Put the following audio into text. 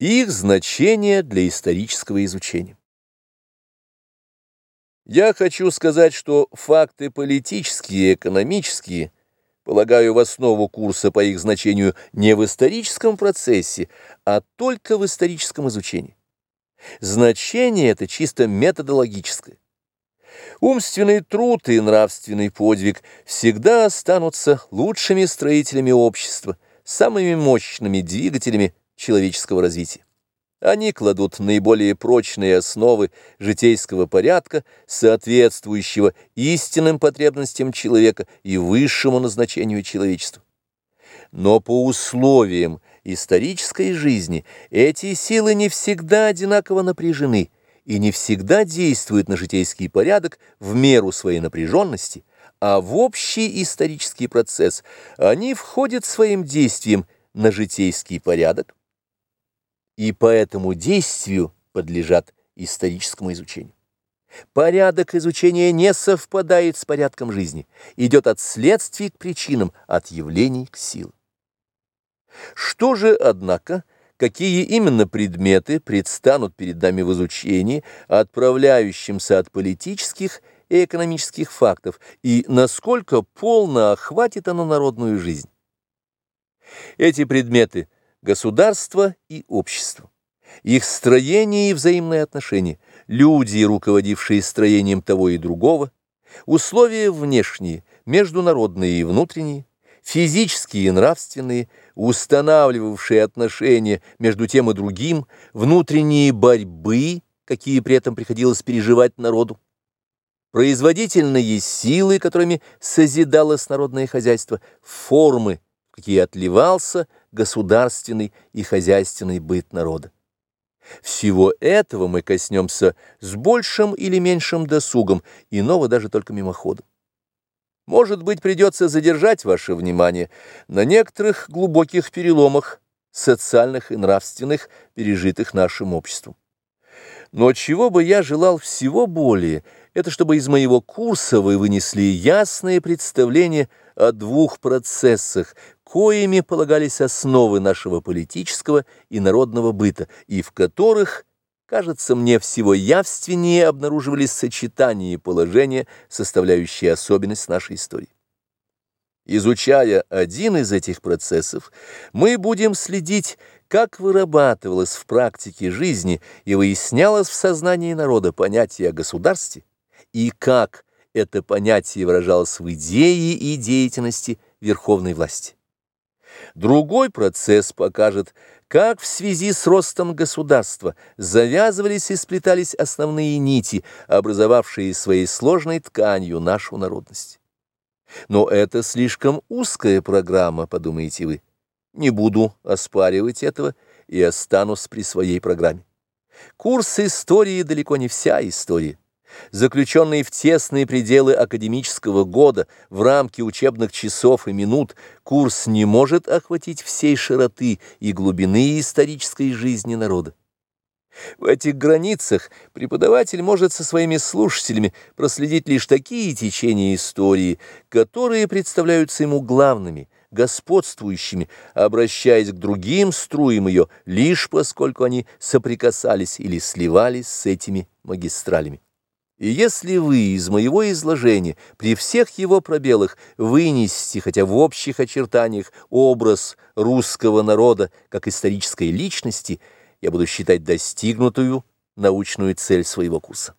Их значение для исторического изучения. Я хочу сказать, что факты политические и экономические, полагаю, в основу курса по их значению не в историческом процессе, а только в историческом изучении. Значение это чисто методологическое. Умственный труд и нравственный подвиг всегда останутся лучшими строителями общества, самыми мощными двигателями человеческого развития. Они кладут наиболее прочные основы житейского порядка, соответствующего истинным потребностям человека и высшему назначению человечества. Но по условиям исторической жизни эти силы не всегда одинаково напряжены и не всегда действуют на житейский порядок в меру своей напряженности, а в общий исторический процесс они входят своим действием на житейский порядок, и по этому действию подлежат историческому изучению. Порядок изучения не совпадает с порядком жизни, идет от следствий к причинам, от явлений к силам. Что же, однако, какие именно предметы предстанут перед нами в изучении, отправляющимся от политических и экономических фактов, и насколько полно охватит оно народную жизнь? Эти предметы – государство и общество, их строение и взаимные отношения, люди, руководившие строением того и другого, условия внешние, международные и внутренние, физические и нравственные, устанавливавшие отношения между тем и другим, внутренние борьбы, какие при этом приходилось переживать народу, производительные силы, которыми созидалось народное хозяйство, формы, какие отливался государственный и хозяйственный быт народа. Всего этого мы коснемся с большим или меньшим досугом, иного даже только мимоходом. Может быть, придется задержать ваше внимание на некоторых глубоких переломах, социальных и нравственных, пережитых нашим обществом. Но чего бы я желал всего более, это чтобы из моего курса вы вынесли ясное представление о двух процессах, коими полагались основы нашего политического и народного быта, и в которых, кажется мне, всего явственнее обнаруживались сочетания и положения, составляющие особенность нашей истории. Изучая один из этих процессов, мы будем следить, как вырабатывалось в практике жизни и выяснялось в сознании народа понятие о государстве, и как это понятие выражалось в идее и деятельности верховной власти. Другой процесс покажет, как в связи с ростом государства завязывались и сплетались основные нити, образовавшие своей сложной тканью нашу народность. Но это слишком узкая программа, подумаете вы. Не буду оспаривать этого и останусь при своей программе. Курс истории далеко не вся история заключенный в тесные пределы академического года, в рамки учебных часов и минут, курс не может охватить всей широты и глубины исторической жизни народа. В этих границах преподаватель может со своими слушателями проследить лишь такие течения истории, которые представляются ему главными, господствующими, обращаясь к другим струям ее, лишь поскольку они соприкасались или сливались с этими магистралями. И если вы из моего изложения при всех его пробелах вынесете, хотя в общих очертаниях, образ русского народа как исторической личности, я буду считать достигнутую научную цель своего курса.